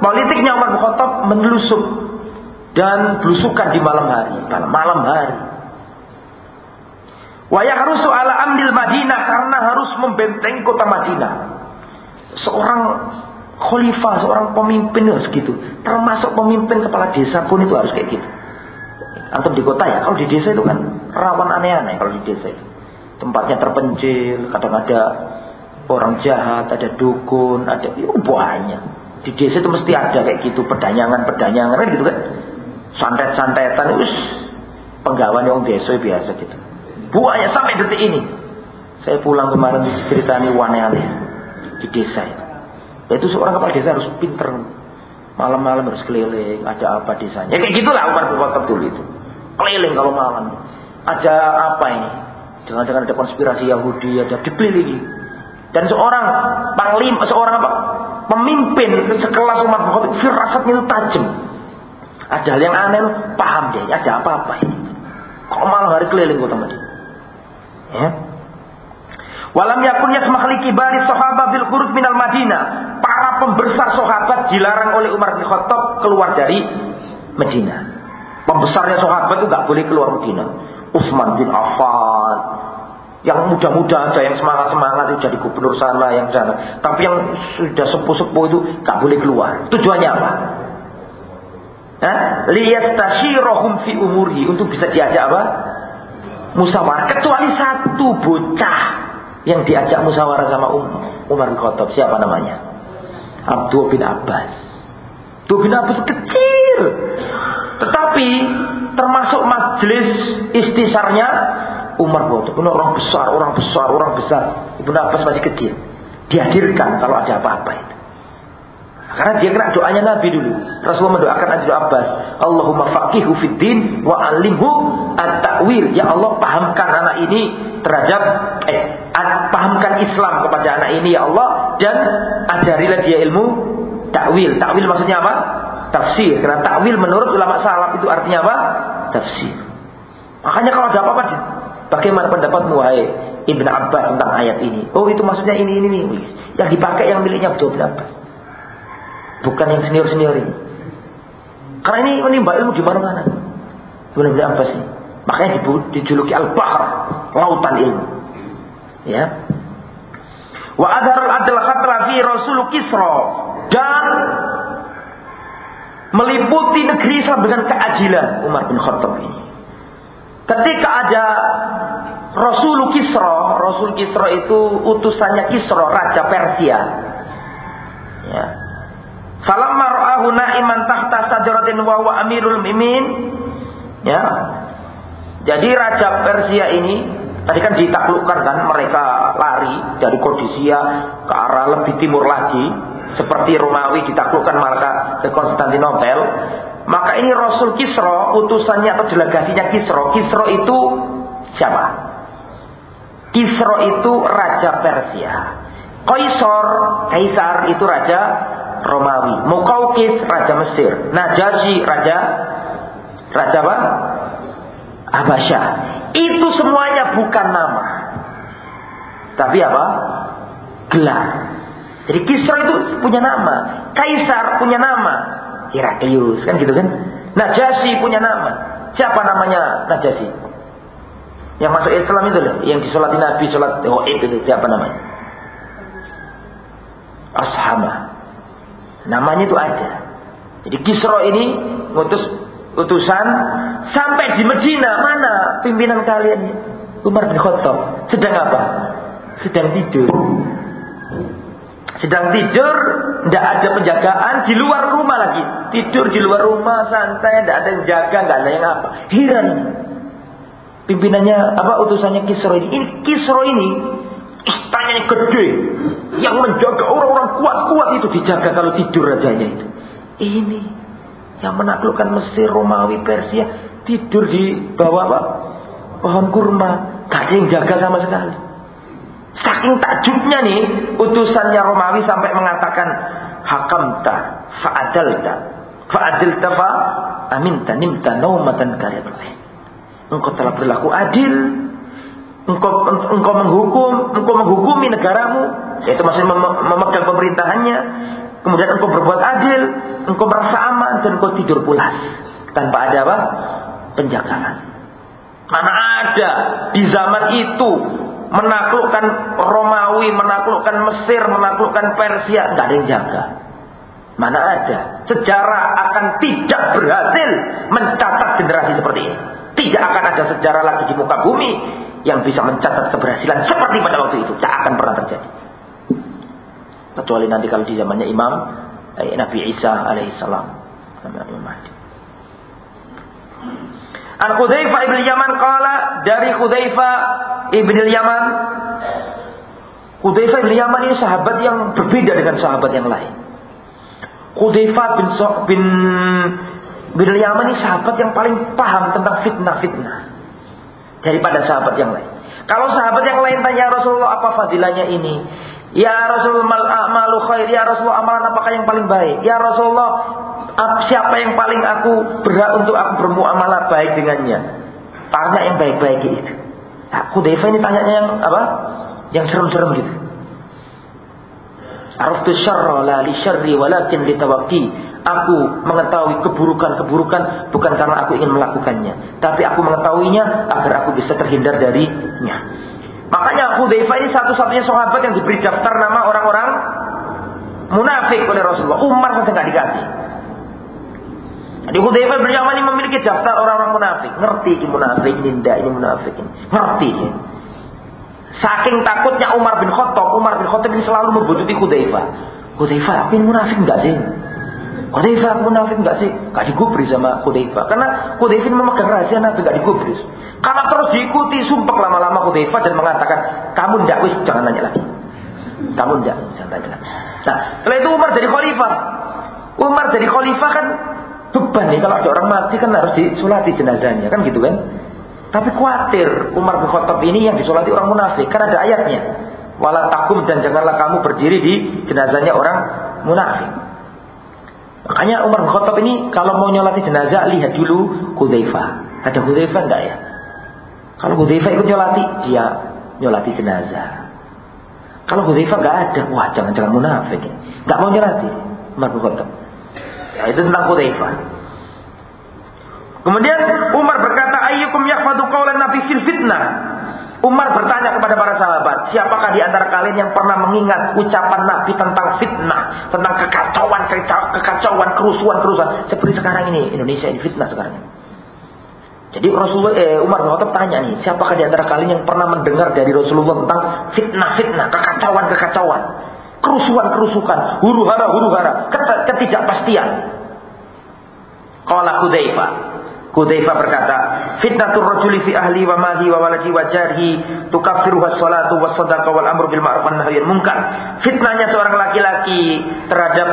[SPEAKER 1] politiknya Umar bin Khattab menelusup dan belusukan di malam hari, malam hari. Wa yahrusu ala amdil Madinah karena harus membentengi kota Madinah. Seorang khalifah, seorang pemimpin harus gitu. Termasuk pemimpin kepala desa pun itu harus kayak gitu. Antum di kota ya, kalau di desa itu kan rawan aneh-aneh kalau di desa itu. Tempatnya terpencil, kadang ada orang jahat, ada dukun, ada itu banyak. Di desa itu mesti ada kayak gitu, pedanyangan-pedanyangan kan gitu kan. Santet-santetan itu penggawan yang desa biasa gitu. Banyak sampai detik ini. Saya pulang kemarin diceritani aneh-aneh di desa itu. Itu seorang kepala desa harus pinter. Malam-malam harus keliling, ada apa desanya. Ya kayak gitulah Umar bin Khattab dulu itu. Keliling kalau malam. Ada apa ini? Jangan-jangan ada konspirasi Yahudi, ada dikelilingi. Dan seorang panglim, seorang apa? Pemimpin sekelas umat Muhammad, firasatnya itu tajam. Ada hal yang aneh, paham dia, ada apa-apa ini. Kok malam hari keliling kota Madinah? Ya. Walam yakun yasmah li kibari sahabat bil khuruj minal Madinah. Para pembesar sahabat dilarang oleh Umar bin Khattab keluar dari Madinah. Pembesarnya sahabat itu gak boleh keluar Madinah. Utsman bin Affan, yang muda-muda aja, yang semangat-semangat itu jadi gubernur sana, yang sana. Tapi yang sudah sepuh-sepuh itu gak boleh keluar. Tujuannya apa? Liyastashirahum fi umuri untuk bisa diajak apa? Musyawarah. Kecuali satu bocah yang diajak musyawarah sama um, Umar bin Khattab. Siapa namanya? Abdul bin Abbas. Abdul bin Abbas kecil. Tetapi termasuk majelis istisarnya Umar Khattab. Orang besar, orang besar, orang besar. Ibnu Abbas masih kecil. Dihadirkan kalau ada apa-apa itu. Karena dia kena doanya Nabi dulu. Rasulullah mendoakan Abdul Abbas, Allahumma faqihu fid din wa alimhu at-ta'wil. Ya Allah, pahamkan anak ini terhadap eh pahamkan Islam kepada anak ini ya Allah dan ajarilah dia ilmu takwil. Takwil maksudnya apa? Tafsir. Karena takwil menurut ulama salaf itu artinya apa? Tafsir. Makanya kalau ada apa-apa bagaimana pendapatmu wahai Ibn Abbas tentang ayat ini? Oh, itu maksudnya ini ini ini. Yang dipakai yang miliknya Abdul Abbas. Bukan yang senior-senior ini. Karena ini menimba ilmu di mana-mana. Ibnu Abbas ini. Makanya dijuluki Al-Bahr, lautan ilmu. Ya. Wa adharul adl khatra fi Rasul Kisra dan meliputi negeri Islam dengan keadilan Umar bin Khattab ini. Ketika ada Rasul Kisra, Rasul Kisra itu utusannya Kisra, Raja Persia. Ya. Falamma ra'ahu na'iman tahta sajaratin wa huwa amirul mimin. Ya. Jadi raja Persia ini tadi kan ditaklukkan kan mereka lari dari Kodisia ke arah lebih timur lagi seperti Romawi ditaklukkan maka ke Konstantinopel. Maka ini Rasul Kisro utusannya atau delegasinya Kisro. Kisro itu siapa? Kisro itu raja Persia. Kaisar, Kaisar itu raja Romawi. Mukaukis raja Mesir. Najasyi raja raja apa? Abasyah. Itu semuanya bukan nama. Tapi apa? Gelar. Jadi Kisra itu punya nama, Kaisar punya nama, Heraklius kan gitu kan? Najasyi punya nama. Siapa namanya Najasyi? Yang masuk Islam itu loh, yang disolati Nabi, sholat Ho'id itu siapa namanya? Ashama. Namanya itu ada. Jadi Kisro ini ngutus utusan sampai di Medina mana pimpinan kalian Umar bin Khattab sedang apa? Sedang tidur. Sedang tidur, tidak ada penjagaan di luar rumah lagi. Tidur di luar rumah santai, tidak ada yang jaga, nggak ada yang apa. Heran. Pimpinannya apa utusannya Kisro ini. Ini Kisro ini gede, yang menjaga orang-orang kuat-kuat itu dijaga kalau tidur rajanya itu. Ini yang menaklukkan Mesir, Romawi, Persia tidur di bawah apa? Pohon kurma, gak ada yang jaga sama sekali. Saking takjubnya nih, utusannya Romawi sampai mengatakan hakamta, fa'adalta, fa'adilta fa aminta nimta naumatan karyatullah. Engkau telah berlaku adil, engkau engkau menghukum, engkau menghukumi negaramu, yaitu masih mem memegang pemerintahannya. Kemudian engkau berbuat adil, engkau merasa aman dan engkau tidur pulas tanpa ada apa? penjagaan. Mana ada di zaman itu menaklukkan Romawi, menaklukkan Mesir, menaklukkan Persia, nggak ada yang jaga. Mana ada? Sejarah akan tidak berhasil mencatat generasi seperti ini. Tidak akan ada sejarah lagi di muka bumi yang bisa mencatat keberhasilan seperti pada waktu itu. Tidak akan pernah terjadi. Kecuali nanti kalau di zamannya Imam eh, Nabi Isa alaihissalam. An ibn Yaman qala dari Hudzaifah ibn Yaman Hudzaifah ibn Yaman ini sahabat yang berbeda dengan sahabat yang lain. Hudzaifah bin so bin bin Yaman ini sahabat yang paling paham tentang fitnah-fitnah daripada sahabat yang lain. Kalau sahabat yang lain tanya Rasulullah apa fadilahnya ini? Ya Rasulullah malu khair, ya Rasulullah amalan apakah yang paling baik? Ya Rasulullah siapa yang paling aku berhak untuk aku bermuamalah baik dengannya? Tanya yang baik-baik itu. Aku nah, ini tanya yang apa? Yang serem-serem gitu. Araftu syarra la li syarri walakin li. Aku mengetahui keburukan-keburukan bukan karena aku ingin melakukannya, tapi aku mengetahuinya agar aku bisa terhindar darinya. Makanya Hudzaifah ini satu-satunya sahabat yang diberi daftar nama orang-orang munafik oleh Rasulullah. Umar saja nggak dikasih. Di Hudzaifah bin Yaman ini memiliki daftar orang-orang munafik. Ngerti ini munafik, ini tidak, ini munafik. Ini. Ngerti. Ya. Saking takutnya Umar bin Khattab, Umar bin Khattab ini selalu membutuhkan Hudzaifah. Hudzaifah, aku ini munafik enggak sih? Hudzaifah, aku munafik enggak sih? Enggak digubris sama Hudzaifah. Karena Hudzaifah ini memegang rahasia Nabi enggak digubris. Karena terus diikuti, sumpah lama-lama Hudzaifah dan mengatakan, kamu enggak wis, jangan nanya lagi. Kamu enggak, jangan tanya lagi. Nah, setelah itu Umar jadi khalifah. Umar jadi khalifah kan beban nih kalau ada orang mati kan harus disulati jenazahnya kan gitu kan tapi khawatir Umar bin Khattab ini yang disulati orang munafik kan ada ayatnya wala takum dan janganlah kamu berdiri di jenazahnya orang munafik makanya Umar bin Khattab ini kalau mau nyolati jenazah lihat dulu Hudzaifah. Ada Hudzaifah enggak ya? Kalau Hudzaifah ikut nyolati dia nyolati jenazah. Kalau Hudzaifah enggak ada wah jangan-jangan munafik enggak mau nyolati Umar bin Khattab. Ya, itu tentang Hudzaifah. Kemudian Umar berkata, "Ayyukum yahfadu qaulan Nabi fitnah?" Umar bertanya kepada para sahabat, siapakah di antara kalian yang pernah mengingat ucapan Nabi tentang fitnah, tentang kekacauan, kekacauan, kerusuhan, kerusuhan seperti sekarang ini Indonesia ini fitnah sekarang. Jadi Rasulullah eh, Umar bin Khattab tanya nih, siapakah di antara kalian yang pernah mendengar dari Rasulullah tentang fitnah-fitnah, kekacauan-kekacauan? kerusuhan-kerusuhan, huru-hara, huru-hara, ketidakpastian. Qala Hudzaifah. Hudzaifah berkata, "Fitnatur rajuli fi ahli wa mali wa waladi wa jarhi tukaffiruhu as-salatu was sadaqah wal amru bil ma'ruf wan nahyi munkar." Fitnahnya seorang laki-laki terhadap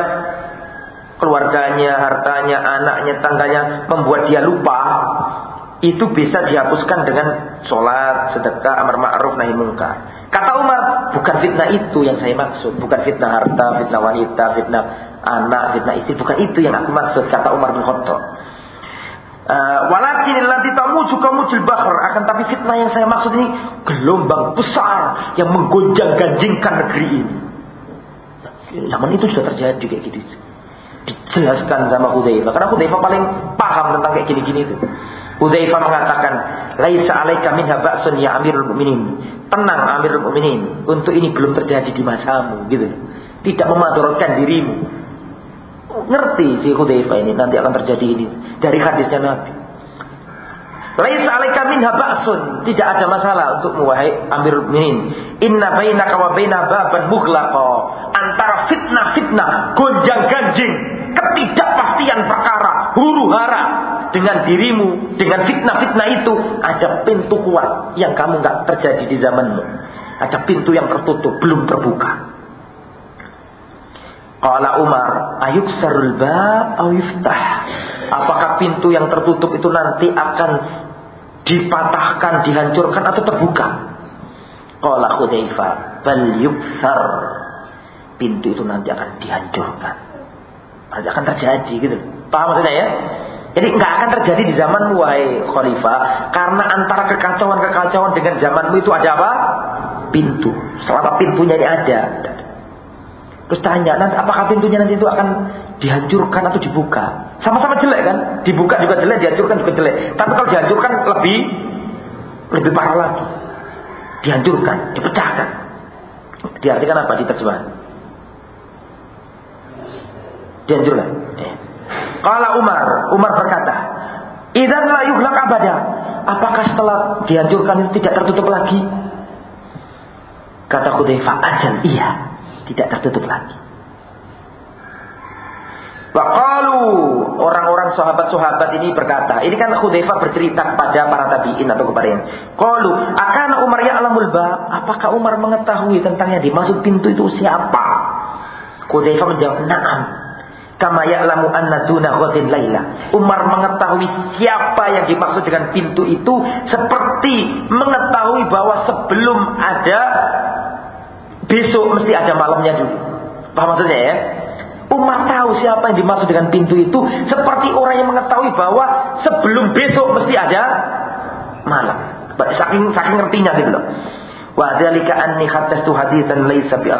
[SPEAKER 1] keluarganya, hartanya, anaknya, tangganya membuat dia lupa itu bisa dihapuskan dengan sholat, sedekah, amar ma'ruf, nahi munkar. Kata Umar, bukan fitnah itu yang saya maksud, bukan fitnah harta, fitnah wanita, fitnah anak, fitnah istri, bukan itu yang aku maksud. Kata Umar bin Khattab. Uh, walakin tamu juga mujil bahar akan tapi fitnah yang saya maksud ini gelombang besar yang menggonjang ganjingkan negeri ini. Zaman itu sudah terjadi kayak gitu. Dijelaskan sama Hudzaifah karena Hudzaifah paling paham tentang kayak gini-gini itu.
[SPEAKER 2] Hudzaifah mengatakan, "Laisa 'alaika minha ba'sun ya Amirul Mukminin." Tenang Amirul Mukminin, untuk ini belum terjadi di masamu gitu. Tidak memadaratkan dirimu. Ngerti si Hudzaifah ini nanti akan terjadi ini dari hadisnya Nabi. Laisa 'alaika minha ba'sun. Tidak ada masalah untuk wahai Amirul Mukminin. Inna bainaka wa baina baban mughlaqa. Antara fitnah-fitnah, gonjang-ganjing, ketidakpastian perkara, huru-hara dengan dirimu, dengan fitnah-fitnah itu ada pintu kuat yang kamu nggak terjadi di zamanmu. Ada pintu yang tertutup, belum terbuka. Qala Umar, ayuk sarul bab Apakah pintu yang tertutup itu nanti akan dipatahkan, dihancurkan atau terbuka? Qala Hudzaifah, bal yuksar. Pintu itu nanti akan dihancurkan. Nanti akan terjadi gitu. Paham maksudnya ya? Jadi nggak akan terjadi di zaman wahai khalifah karena antara kekacauan-kekacauan dengan zamanmu itu ada apa? Pintu. Selama pintunya ini ada. Terus tanya, nanti apakah pintunya nanti itu akan dihancurkan atau dibuka? Sama-sama jelek kan? Dibuka juga jelek, dihancurkan juga jelek. Tapi kalau dihancurkan lebih lebih parah lagi. Dihancurkan, dipecahkan. Diartikan apa di terjemahan? Dihancurkan. Eh. Umar, Umar berkata, "Idzan la yughlaq abada." Apakah setelah dihancurkan itu tidak tertutup lagi? Kata Hudzaifah, "Ajal iya, tidak tertutup lagi." Waqalu orang-orang sahabat-sahabat ini berkata, ini kan Hudzaifah bercerita kepada para tabi'in atau kepada yang. Qalu, akan Umar ya alamul ba? Apakah Umar mengetahui tentang yang dimaksud pintu itu siapa? Hudzaifah menjawab, "Na'am." Kama ya'lamu anna duna ghadin laila. Umar mengetahui siapa yang dimaksud dengan pintu itu seperti mengetahui bahwa sebelum ada besok mesti ada malamnya dulu. Paham maksudnya ya? Umar tahu siapa yang dimaksud dengan pintu itu seperti orang yang mengetahui bahwa sebelum besok mesti ada malam. Saking saking ngertinya gitu loh. Wa dzalika anni khattastu haditsan laisa bi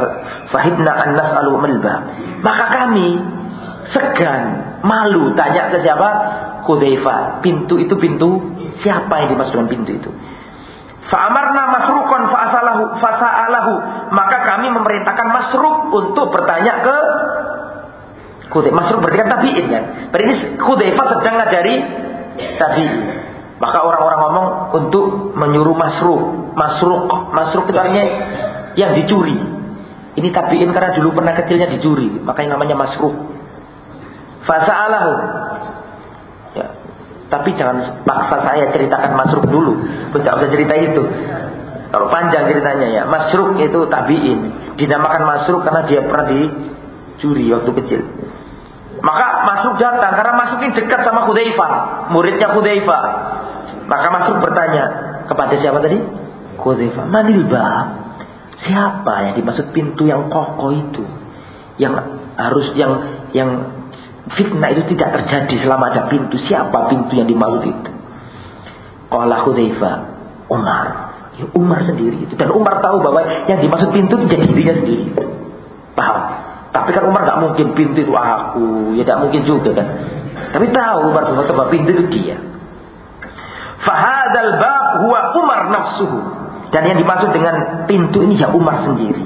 [SPEAKER 2] fahibna an nas'alu malba. Maka kami segan, malu tanya ke siapa? Hudzaifah. Pintu itu pintu siapa yang dimaksud dengan pintu itu? Fa'amarna masrukon fa'asalahu fasa'alahu. Maka kami memerintahkan masruk untuk bertanya ke Hudzaifah. Masruk berarti kan tabi'in kan. Berarti Hudzaifah sedang ngajari tabi'in. Maka orang-orang ngomong untuk menyuruh masruk. Masruk. Masruk itu artinya yang dicuri. Ini tabi'in karena dulu pernah kecilnya dicuri. Makanya namanya masruk. Fasa'alahu. Tapi jangan paksa saya ceritakan masruk dulu. Tidak usah cerita itu. Kalau panjang ceritanya ya. Masruk itu tabi'in. Dinamakan masruk karena dia pernah dicuri waktu kecil. Maka masuk datang karena masuk ini dekat sama Hudzaifah, muridnya Hudzaifah. Maka masuk bertanya kepada siapa tadi? Hudzaifah. Manil Siapa yang dimaksud pintu yang kokoh itu? Yang harus yang yang Fitnah itu tidak terjadi selama ada pintu. Siapa pintu yang dimaksud itu? Qala Hudzaifah, Umar. Ya Umar sendiri itu. Dan Umar tahu bahwa yang dimaksud pintu itu jadi dirinya sendiri. Paham? Tapi kan Umar gak mungkin pintu itu aku. Ya tidak mungkin juga kan. Tapi tahu Umar bahwa pintu itu dia. Fahadal bab huwa Umar nafsuhu. Dan yang dimaksud dengan pintu ini ya Umar sendiri.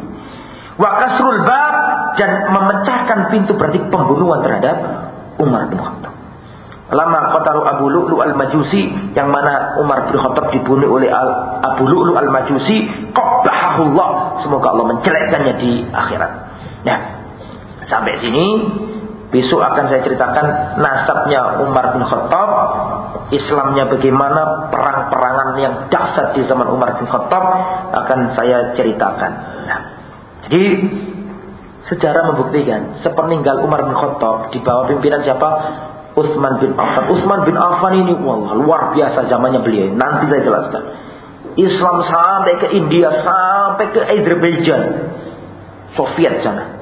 [SPEAKER 2] Wa kasrul bab dan memecahkan pintu berarti pembunuhan terhadap Umar bin Khattab. Lama qataru Abu Lu'lu al-Majusi yang mana Umar bin Khattab dibunuh oleh Abu Lu'lu al-Majusi, qabbahullah. Semoga Allah mencelekkannya di akhirat. Nah, sampai sini besok akan saya ceritakan nasabnya Umar bin Khattab, Islamnya bagaimana, perang-perangan yang dahsyat di zaman Umar bin Khattab akan saya ceritakan. Nah, jadi Sejarah membuktikan sepeninggal Umar bin Khattab di bawah pimpinan siapa? Utsman bin Affan. Utsman bin Affan ini wallah luar biasa zamannya beliau. Nanti saya jelaskan. Islam sampai ke India, sampai ke Azerbaijan. Soviet sana.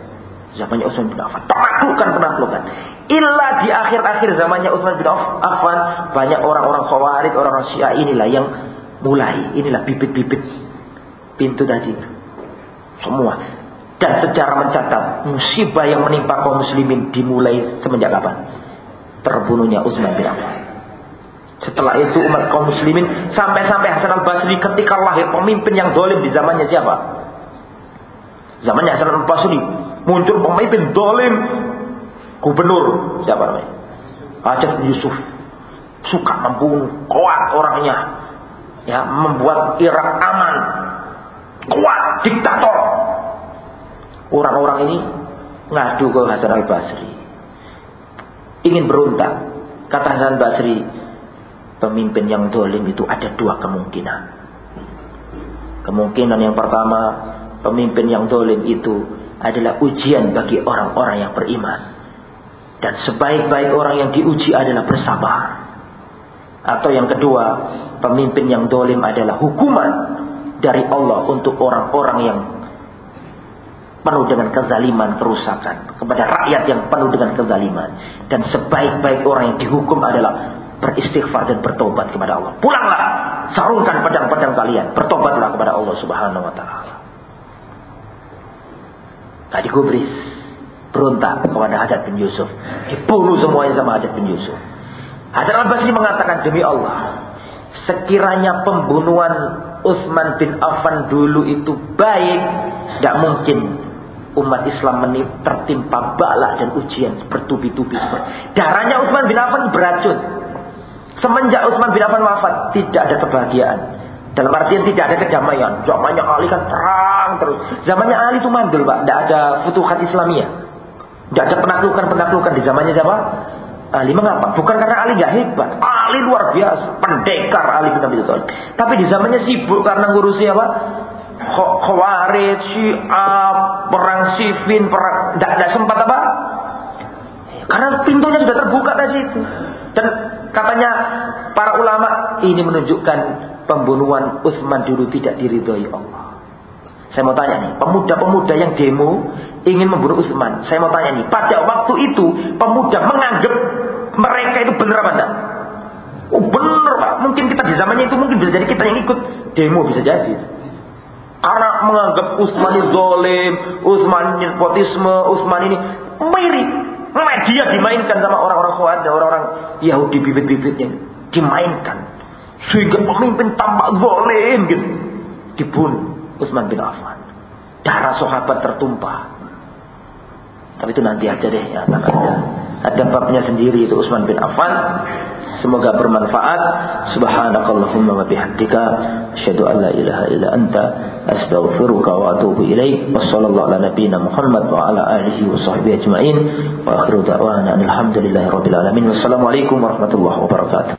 [SPEAKER 2] Zamannya Utsman bin Affan. Penaklukan, penaklukan. Illa di akhir-akhir zamannya Utsman bin Affan, banyak orang-orang Khawarij, orang-orang Syiah inilah yang mulai. Inilah bibit-bibit pintu tadi itu. Semua dan secara mencatat musibah yang menimpa kaum muslimin dimulai semenjak kapan? Terbunuhnya Utsman bin Affan. Setelah itu umat kaum muslimin sampai-sampai Hasan al-Basri ketika lahir pemimpin yang dolim di zamannya siapa? Zamannya Hasan al-Basri muncul pemimpin dolim gubernur siapa namanya? Hajat Yusuf suka membunuh kuat orangnya ya membuat Irak aman kuat diktator orang-orang ini ngadu ke Hasan al-Basri ingin berontak. Kata Hasan al-Basri pemimpin yang dolim itu ada dua kemungkinan. Kemungkinan yang pertama pemimpin yang dolim itu adalah ujian bagi orang-orang yang beriman. Dan sebaik-baik orang yang diuji adalah bersabar. Atau yang kedua pemimpin yang dolim adalah hukuman dari Allah untuk orang-orang yang penuh dengan kezaliman, kerusakan kepada rakyat yang penuh dengan kezaliman dan sebaik-baik orang yang dihukum adalah beristighfar dan bertobat kepada Allah. Pulanglah, sarungkan pedang-pedang kalian, bertobatlah kepada Allah Subhanahu wa taala. Tadi gubris berontak kepada Hajar bin Yusuf, dibunuh semuanya sama Hajar bin Yusuf. Hajar al-Basri mengatakan demi Allah, sekiranya pembunuhan Utsman bin Affan dulu itu baik, tidak mungkin umat Islam tertimpa bala dan ujian bertubi-tubi darahnya Utsman bin Affan beracun semenjak Utsman bin Affan wafat tidak ada kebahagiaan dalam artian tidak ada kedamaian zamannya Ali kan perang terus zamannya Ali itu mandul pak tidak ada futuhat Islamiyah tidak ada penaklukan-penaklukan di zamannya siapa Ali mengapa? Bukan karena Ali gak hebat. Ali luar biasa. Pendekar Ali bin Abi Thalib. Tapi di zamannya sibuk karena ngurusi apa? Khawarij, Syiah, perang Sifin, perang tidak sempat apa? Karena pintunya sudah terbuka tadi itu. Dan katanya para ulama ini menunjukkan pembunuhan Utsman dulu tidak diridhoi Allah. Saya mau tanya nih, pemuda-pemuda yang demo ingin membunuh Utsman. Saya mau tanya nih, pada waktu itu pemuda menganggap mereka itu benar apa enggak? Oh benar pak, mungkin kita di zamannya itu mungkin bisa jadi kita yang ikut demo bisa jadi. Karena menganggap Utsman ini zolim, Utsman ini nepotisme, Utsman ini mirip. Media dimainkan sama orang-orang dan orang-orang Yahudi bibit-bibitnya. Dimainkan. Sehingga pemimpin tampak zolim gitu. Dibunuh Utsman bin Affan. Darah sahabat tertumpah. Tapi itu nanti aja deh ya akan ada. Ada babnya sendiri itu Utsman bin Affan. Semoga bermanfaat. Subhanakallahumma wa bihamdika asyhadu an la ilaha illa anta astaghfiruka wa atubu ilaik. Wassallallahu ala nabiyyina Muhammad wa ala alihi wa sahbihi ajmain. Wa akhiru da'wana alhamdulillahi rabbil alamin. Wassalamualaikum warahmatullahi wabarakatuh.